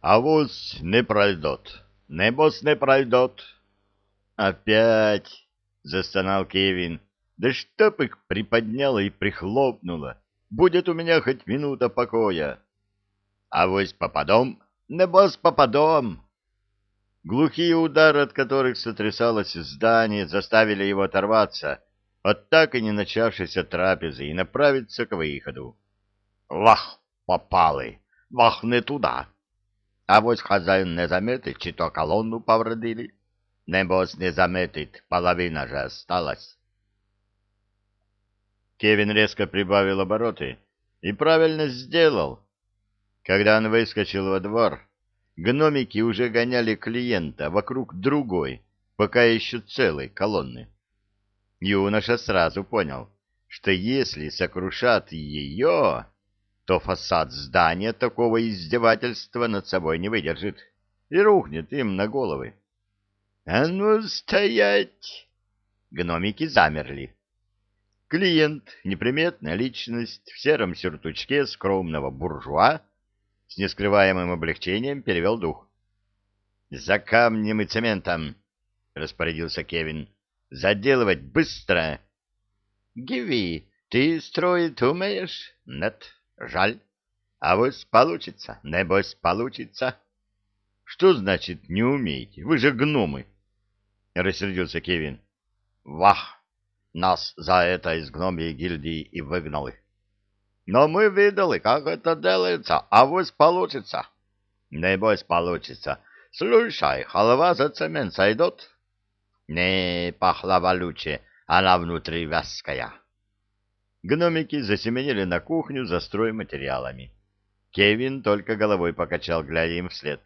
Авось не пройдет. Небось не пройдет. Опять, застонал Кевин. Да чтоб их приподняло и прихлопнуло. Будет у меня хоть минута покоя. Авось попадом, небось попадом. Глухие удары, от которых сотрясалось здание, заставили его оторваться от так и не начавшейся трапезы и направиться к выходу. Вах, попали! Вах, не туда! А вот хозяин не заметит, чи то колонну повредили. Небось не заметит, половина же осталась. Кевин резко прибавил обороты и правильно сделал. Когда он выскочил во двор, гномики уже гоняли клиента вокруг другой, пока еще целой колонны. Юноша сразу понял, что если сокрушат ее, то фасад здания такого издевательства над собой не выдержит и рухнет им на головы. — А ну, стоять! Гномики замерли. Клиент, неприметная личность в сером сюртучке скромного буржуа, с нескрываемым облегчением перевел дух. — За камнем и цементом! — распорядился Кевин. — Заделывать быстро! — Гиви, ты строить умеешь? — Нет. Жаль. А вот получится, небось получится. Что значит не умеете? Вы же гномы. Рассердился Кевин. Вах! Нас за это из гномьей гильдии и выгнали. Но мы видели, как это делается, а вот получится. Небось получится. Слушай, халва за цемент сойдет? Не, пахлава лучше, она внутри вязкая. Гномики засеменили на кухню за стройматериалами. Кевин только головой покачал, глядя им вслед.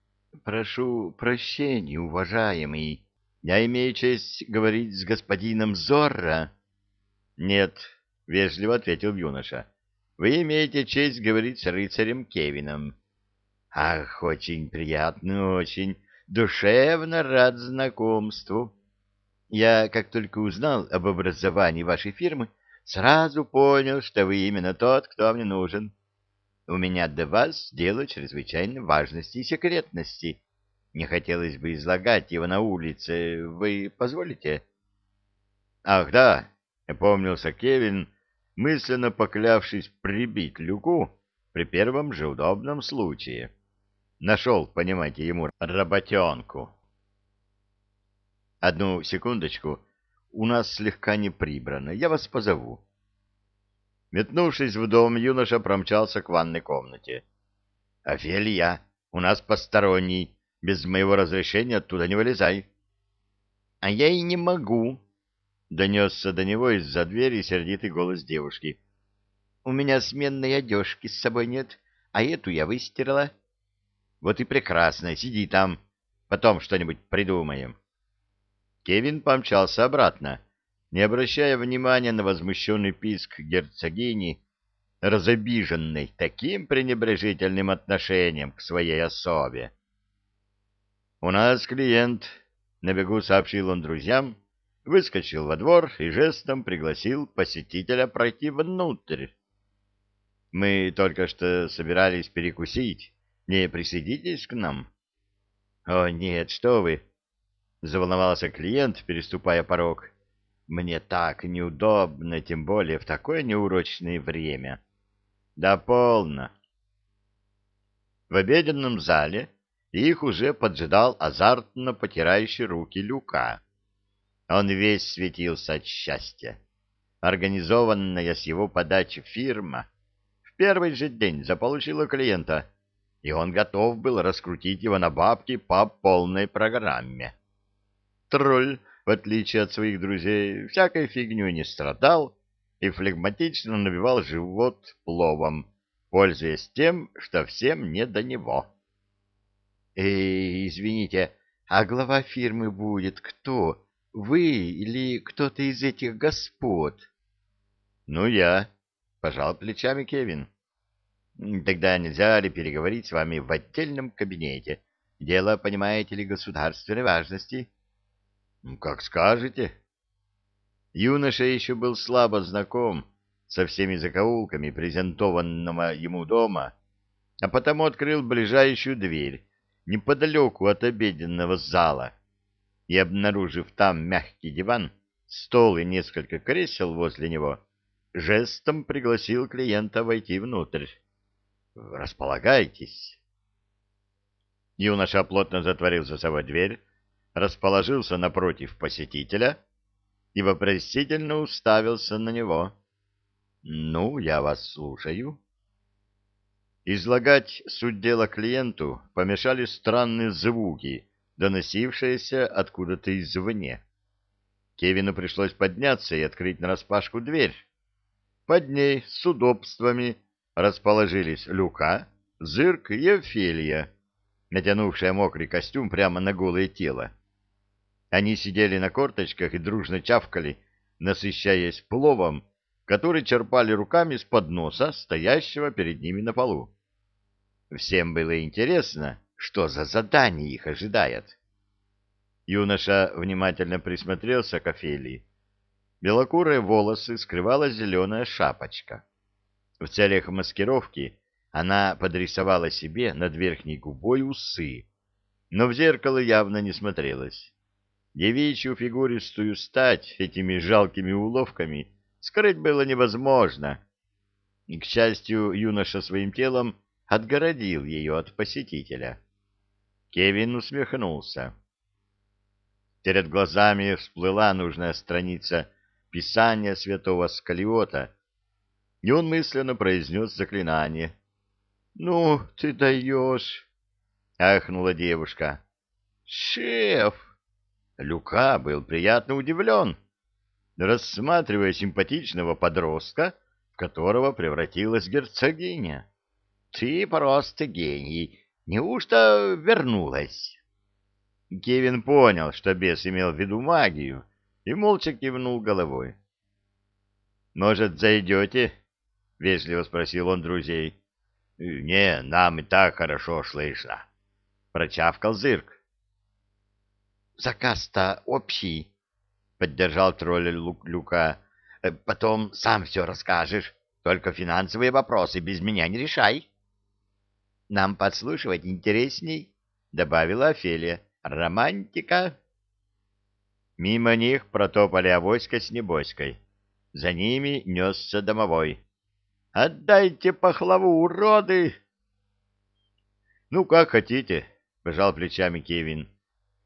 — Прошу прощения, уважаемый. Я имею честь говорить с господином Зорро. — Нет, — вежливо ответил юноша. — Вы имеете честь говорить с рыцарем Кевином. — Ах, очень приятно, очень. Душевно рад знакомству. Я, как только узнал об образовании вашей фирмы, Сразу понял, что вы именно тот, кто мне нужен. У меня до вас дело чрезвычайной важности и секретности. Не хотелось бы излагать его на улице. Вы позволите? Ах, да, опомнился Кевин, мысленно поклявшись прибить Люку при первом же удобном случае. Нашел, понимаете, ему работенку. Одну секундочку, у нас слегка не прибрано. Я вас позову. Метнувшись в дом, юноша промчался к ванной комнате. — Офелия, у нас посторонний. Без моего разрешения оттуда не вылезай. — А я и не могу, — донесся до него из-за двери сердитый голос девушки. — У меня сменной одежки с собой нет, а эту я выстирала. — Вот и прекрасно, сиди там, потом что-нибудь придумаем. Кевин помчался обратно, не обращая внимания на возмущенный писк герцогини, разобиженной таким пренебрежительным отношением к своей особе. «У нас клиент», — на бегу сообщил он друзьям, выскочил во двор и жестом пригласил посетителя пройти внутрь. «Мы только что собирались перекусить. Не присоединитесь к нам?» «О, нет, что вы!» — заволновался клиент, переступая порог. «Мне так неудобно, тем более в такое неурочное время». «Да полно!» В обеденном зале их уже поджидал азартно потирающий руки Люка. Он весь светился от счастья. Организованная с его подачи фирма в первый же день заполучила клиента, и он готов был раскрутить его на бабки по полной программе. Тролль, в отличие от своих друзей, всякой фигню не страдал и флегматично набивал живот пловом, пользуясь тем, что всем не до него. — Эй, извините, а глава фирмы будет кто? Вы или кто-то из этих господ? — Ну, я, — пожал плечами Кевин. — Тогда нельзя ли переговорить с вами в отдельном кабинете? Дело, понимаете ли, государственной важности. —— Как скажете. Юноша еще был слабо знаком со всеми закоулками презентованного ему дома, а потому открыл ближайшую дверь неподалеку от обеденного зала и, обнаружив там мягкий диван, стол и несколько кресел возле него, жестом пригласил клиента войти внутрь. «Располагайтесь». Юноша плотно затворил за собой дверь, расположился напротив посетителя и вопросительно уставился на него. «Ну, я вас слушаю». Излагать суть дела клиенту помешали странные звуки, доносившиеся откуда-то извне. Кевину пришлось подняться и открыть нараспашку дверь. Под ней с удобствами расположились Люка, Зырк и Офелия, натянувшая мокрый костюм прямо на голое тело. Они сидели на корточках и дружно чавкали, насыщаясь пловом, который черпали руками с подноса, стоящего перед ними на полу. Всем было интересно, что за задание их ожидает. Юноша внимательно присмотрелся к Офелии. Белокурые волосы скрывала зеленая шапочка. В целях маскировки она подрисовала себе над верхней губой усы, но в зеркало явно не смотрелась. Девичью фигуристую стать этими жалкими уловками скрыть было невозможно. И, к счастью, юноша своим телом отгородил ее от посетителя. Кевин усмехнулся. Перед глазами всплыла нужная страница Писания святого Скалиота, и он мысленно произнес заклинание. — Ну, ты даешь! — ахнула девушка. — Шеф! Люка был приятно удивлен, рассматривая симпатичного подростка, в которого превратилась герцогиня. — Ты просто гений! Неужто вернулась? Кевин понял, что бес имел в виду магию, и молча кивнул головой. «Может, зайдете?» — вежливо спросил он друзей. «Не, нам и так хорошо слышно», — прочавкал Зырк. «Заказ-то общий», — поддержал тролль Люка. «Потом сам все расскажешь, только финансовые вопросы без меня не решай». «Нам подслушивать интересней», — добавила Офелия. Романтика. Мимо них протопали авоська с небоськой. За ними несся домовой. «Отдайте пахлаву, уроды!» «Ну, как хотите», — пожал плечами Кевин.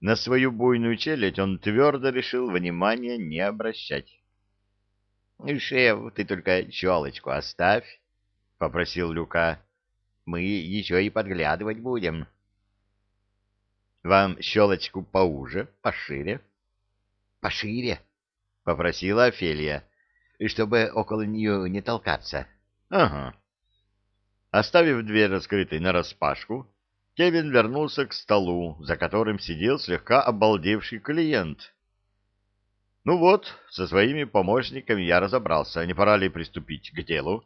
На свою буйную челядь он твердо решил внимания не обращать. «Шеф, ты только челочку оставь», — попросил Люка. «Мы еще и подглядывать будем». Вам щелочку поуже, пошире? — Пошире, — попросила Офелия, — чтобы около нее не толкаться. — Ага. Оставив дверь раскрытой нараспашку, Кевин вернулся к столу, за которым сидел слегка обалдевший клиент. — Ну вот, со своими помощниками я разобрался, не пора ли приступить к делу?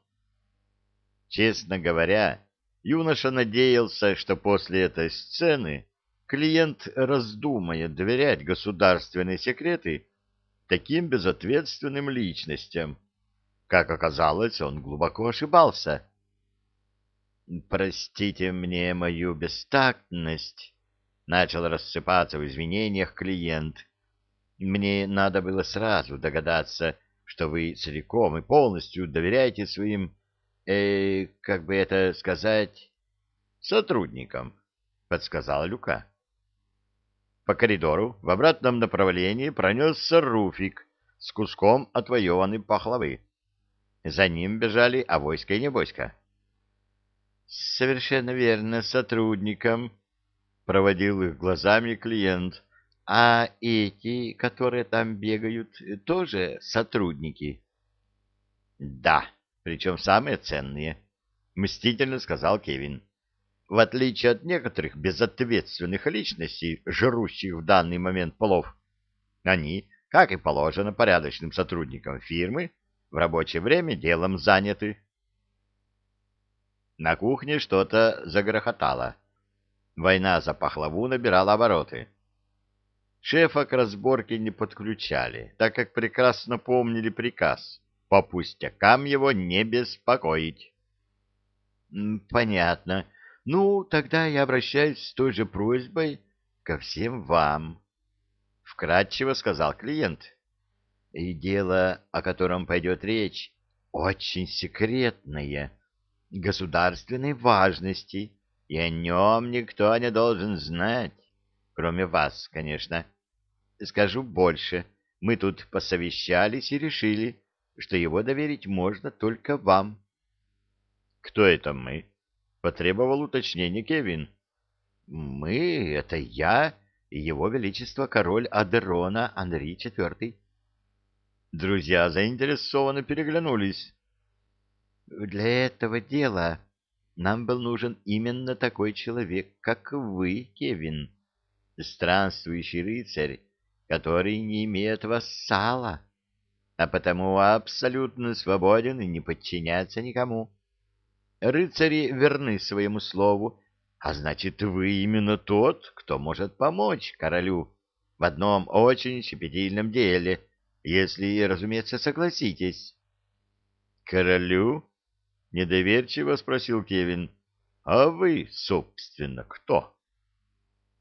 Честно говоря, юноша надеялся, что после этой сцены клиент раздумает доверять государственные секреты таким безответственным личностям. Как оказалось, он глубоко ошибался. «Простите мне мою бестактность», — начал рассыпаться в извинениях клиент. «Мне надо было сразу догадаться, что вы целиком и полностью доверяете своим, э, как бы это сказать, сотрудникам», — подсказал Люка. По коридору в обратном направлении пронесся Руфик с куском отвоеванной пахлавы. За ним бежали авоська и небоська. — Совершенно верно, сотрудникам, — проводил их глазами клиент. — А эти, которые там бегают, тоже сотрудники? — Да, причем самые ценные, — мстительно сказал Кевин. В отличие от некоторых безответственных личностей, жрущих в данный момент полов, они, как и положено порядочным сотрудникам фирмы, в рабочее время делом заняты. На кухне что-то загрохотало. Война за пахлаву набирала обороты. Шефа к разборке не подключали, так как прекрасно помнили приказ по пустякам его не беспокоить. — Понятно. — Ну, тогда я обращаюсь с той же просьбой ко всем вам, — вкратчиво сказал клиент. И дело, о котором пойдет речь, очень секретное, государственной важности, и о нем никто не должен знать, кроме вас, конечно. Скажу больше, мы тут посовещались и решили, что его доверить можно только вам. — Кто это мы? — потребовал уточнение Кевин. — Мы — это я и его величество король Адерона Анри IV. Друзья заинтересованно переглянулись. — Для этого дела нам был нужен именно такой человек, как вы, Кевин, странствующий рыцарь, который не имеет вассала, а потому абсолютно свободен и не подчиняется никому. Рыцари верны своему слову, а значит, вы именно тот, кто может помочь королю в одном очень щепетильном деле, если, разумеется, согласитесь. — Королю? — недоверчиво спросил Кевин. — А вы, собственно, кто?